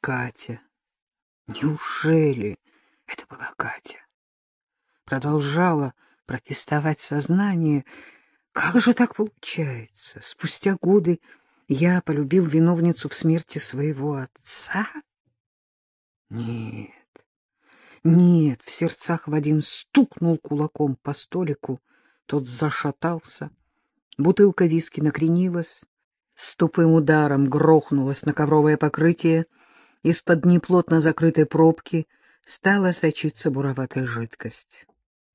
Катя. Неужели это была Катя? Продолжала протестовать сознание. Как же так получается? Спустя годы я полюбил виновницу в смерти своего отца? Нет, нет, в сердцах Вадим стукнул кулаком по столику, тот зашатался, бутылка виски накренилась, с тупым ударом грохнулась на ковровое покрытие, из-под неплотно закрытой пробки стала сочиться буроватая жидкость.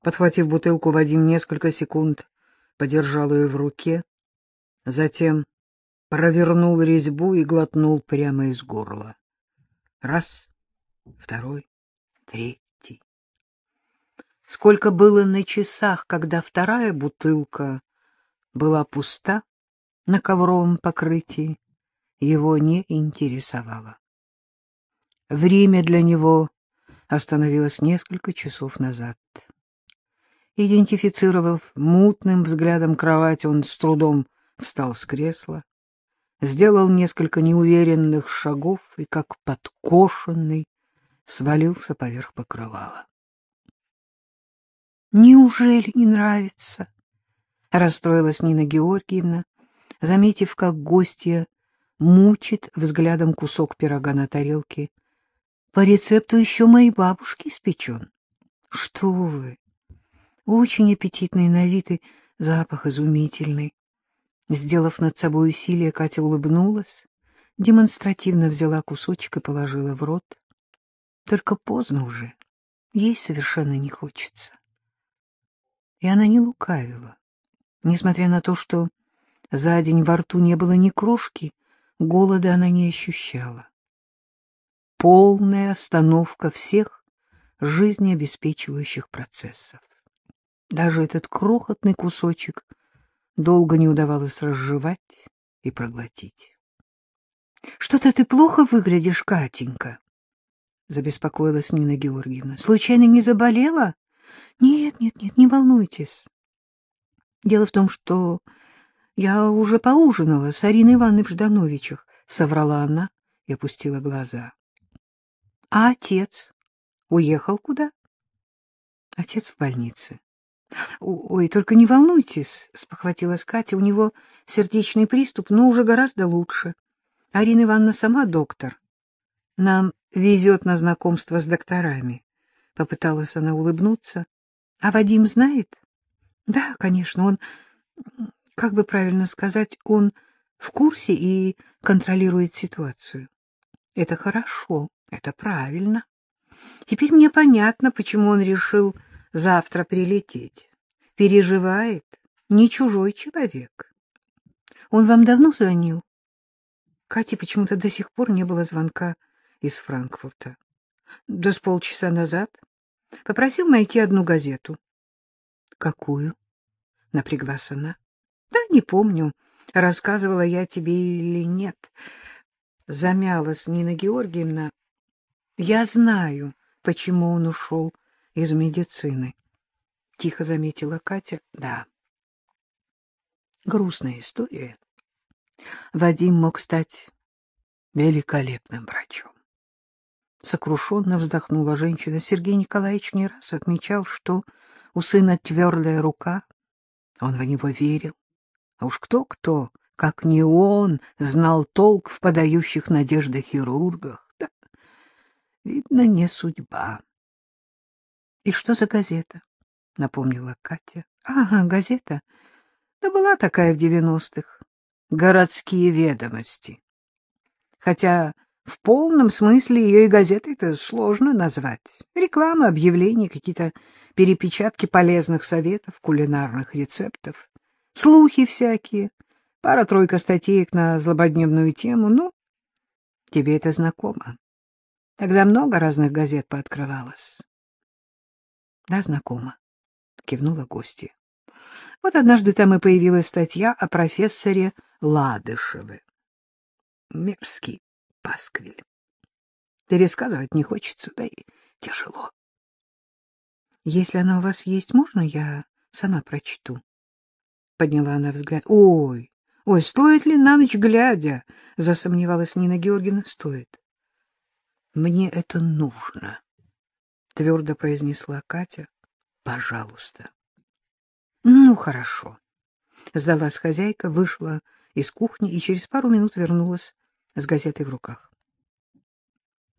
Подхватив бутылку, Вадим несколько секунд подержал ее в руке, затем провернул резьбу и глотнул прямо из горла. Раз, второй, третий. Сколько было на часах, когда вторая бутылка была пуста на ковровом покрытии, его не интересовало. Время для него остановилось несколько часов назад. Идентифицировав мутным взглядом кровать, он с трудом встал с кресла, сделал несколько неуверенных шагов и, как подкошенный, свалился поверх покрывала. «Неужели не нравится?» — расстроилась Нина Георгиевна, заметив, как гостья мучит взглядом кусок пирога на тарелке. «По рецепту еще моей бабушки испечен». «Что вы! Очень аппетитный на вид и запах изумительный». Сделав над собой усилие, Катя улыбнулась, демонстративно взяла кусочек и положила в рот. Только поздно уже, ей совершенно не хочется. И она не лукавила. Несмотря на то, что за день во рту не было ни крошки, голода она не ощущала. Полная остановка всех жизнеобеспечивающих процессов. Даже этот крохотный кусочек долго не удавалось разжевать и проглотить. — Что-то ты плохо выглядишь, Катенька, — забеспокоилась Нина Георгиевна. — Случайно не заболела? — Нет, нет, нет, не волнуйтесь. Дело в том, что я уже поужинала с Ариной Ивановной в Ждановичах, — соврала она и опустила глаза. — А отец? Уехал куда? — Отец в больнице. — Ой, только не волнуйтесь, — спохватилась Катя, — у него сердечный приступ, но уже гораздо лучше. Арина Ивановна сама доктор. Нам везет на знакомство с докторами. Попыталась она улыбнуться. А Вадим знает? Да, конечно, он, как бы правильно сказать, он в курсе и контролирует ситуацию. Это хорошо, это правильно. Теперь мне понятно, почему он решил завтра прилететь. Переживает, не чужой человек. Он вам давно звонил? Кате почему-то до сих пор не было звонка из Франкфурта. Да с полчаса назад. Попросил найти одну газету. — Какую? — напряглась она. — Да, не помню, рассказывала я тебе или нет. Замялась Нина Георгиевна. — Я знаю, почему он ушел из медицины. Тихо заметила Катя. — Да. Грустная история. Вадим мог стать великолепным врачом. Сокрушенно вздохнула женщина. Сергей Николаевич не раз отмечал, что у сына твердая рука. Он в него верил. А уж кто-кто, как не он, знал толк в подающих надежды хирургах. Видно, не судьба. — И что за газета? — напомнила Катя. — Ага, газета. Да была такая в девяностых. Городские ведомости. Хотя в полном смысле ее и газетой-то сложно назвать. Реклама, объявления, какие-то перепечатки полезных советов, кулинарных рецептов, слухи всякие, пара-тройка статеек на злободневную тему. Ну, тебе это знакомо. Тогда много разных газет пооткрывалось. — Да, знакомо, — кивнула гостья. Вот однажды там и появилась статья о профессоре Ладышеве. Мерзкий пасквиль. Пересказывать не хочется, да и тяжело. Если она у вас есть, можно я сама прочту? Подняла она взгляд. Ой, ой, стоит ли на ночь глядя? Засомневалась Нина Георгиевна. Стоит. Мне это нужно, — твердо произнесла Катя. — Пожалуйста. — Ну, хорошо. Сдалась хозяйка, вышла из кухни и через пару минут вернулась с газетой в руках.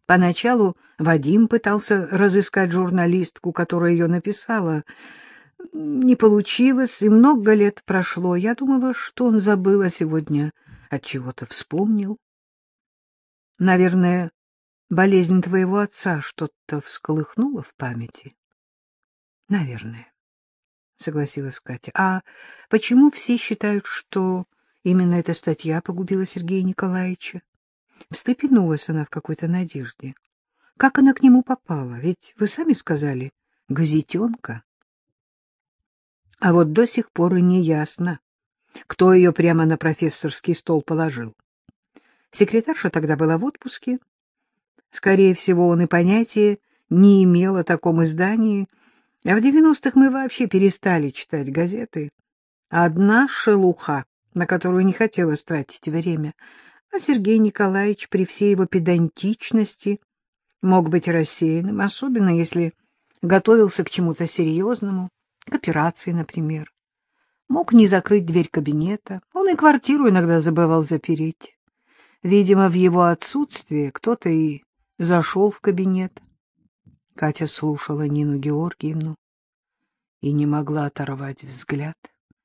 Поначалу Вадим пытался разыскать журналистку, которая ее написала. Не получилось, и много лет прошло. Я думала, что он забыл, а сегодня от чего-то вспомнил. Наверное, болезнь твоего отца что-то всколыхнула в памяти. Наверное, согласилась Катя. А почему все считают, что именно эта статья погубила Сергея Николаевича? Встрепенулась она в какой-то надежде. Как она к нему попала? Ведь вы сами сказали, газетенка. А вот до сих пор и не ясно, кто ее прямо на профессорский стол положил. Секретарша тогда была в отпуске. Скорее всего, он и понятия не имел о таком издании, а в девяностых мы вообще перестали читать газеты. Одна шелуха, на которую не хотелось тратить время, а Сергей Николаевич при всей его педантичности мог быть рассеянным, особенно если готовился к чему-то серьезному, к операции, например. Мог не закрыть дверь кабинета, он и квартиру иногда забывал запереть. Видимо, в его отсутствие кто-то и зашел в кабинет. Катя слушала Нину Георгиевну и не могла оторвать взгляд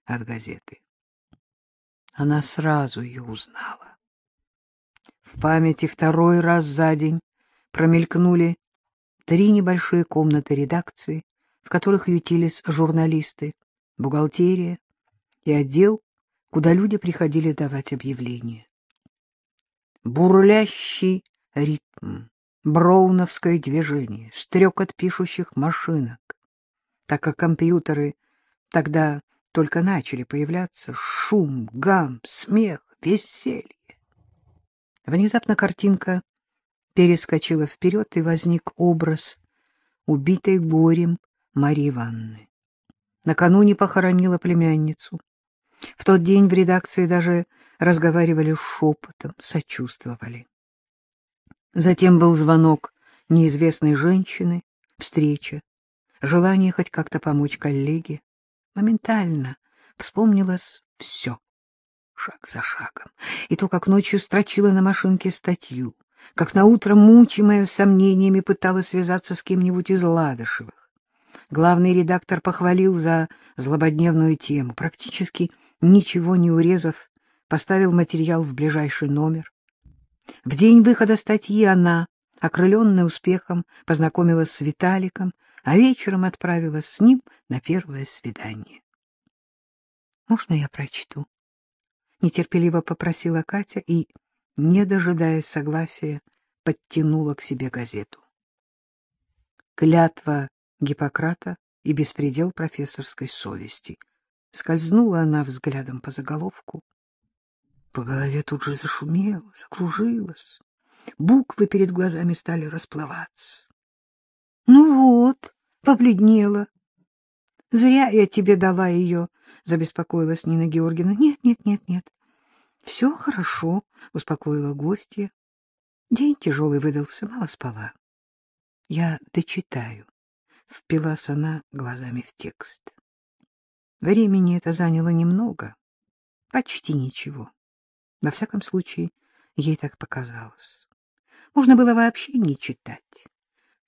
от газеты. Она сразу ее узнала. В памяти второй раз за день промелькнули три небольшие комнаты редакции, в которых ютились журналисты, бухгалтерия и отдел, куда люди приходили давать объявления. Бурлящий ритм, броуновское движение, стрекот пишущих машинок. Так как компьютеры тогда только начали появляться, шум, гам, смех, веселье. Внезапно картинка перескочила вперед, и возник образ убитой горем Марии Ивановны. Накануне похоронила племянницу. В тот день в редакции даже разговаривали шепотом, сочувствовали. Затем был звонок неизвестной женщины, встреча, желание хоть как-то помочь коллеге. Моментально вспомнилось все шаг за шагом, и то, как ночью строчила на машинке статью, как наутро, мучимая сомнениями, пыталась связаться с кем-нибудь из Ладышевых. Главный редактор похвалил за злободневную тему, практически ничего не урезав, поставил материал в ближайший номер. В день выхода статьи она, окрыленная успехом, познакомилась с Виталиком, а вечером отправилась с ним на первое свидание. «Можно я прочту?» — нетерпеливо попросила Катя и, не дожидаясь согласия, подтянула к себе газету. Клятва Гиппократа и беспредел профессорской совести. Скользнула она взглядом по заголовку. По голове тут же зашумело, закружилось. Буквы перед глазами стали расплываться. — Ну вот, побледнела. — Зря я тебе дала ее, — забеспокоилась Нина Георгиевна. — Нет, нет, нет, нет. — Все хорошо, — успокоила гостья. День тяжелый выдался, мало спала. — Я дочитаю, — впилась она глазами в текст. Времени это заняло немного, почти ничего. Во всяком случае, ей так показалось. Можно было вообще не читать.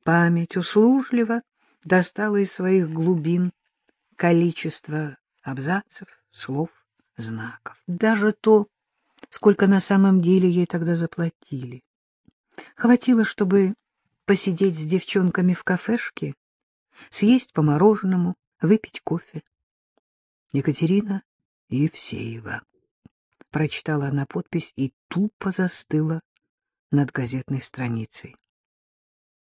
Память услужливо достала из своих глубин количество абзацев, слов, знаков. Даже то, сколько на самом деле ей тогда заплатили. Хватило, чтобы посидеть с девчонками в кафешке, съесть по мороженому, выпить кофе. Екатерина Евсеева. Прочитала она подпись и тупо застыла над газетной страницей.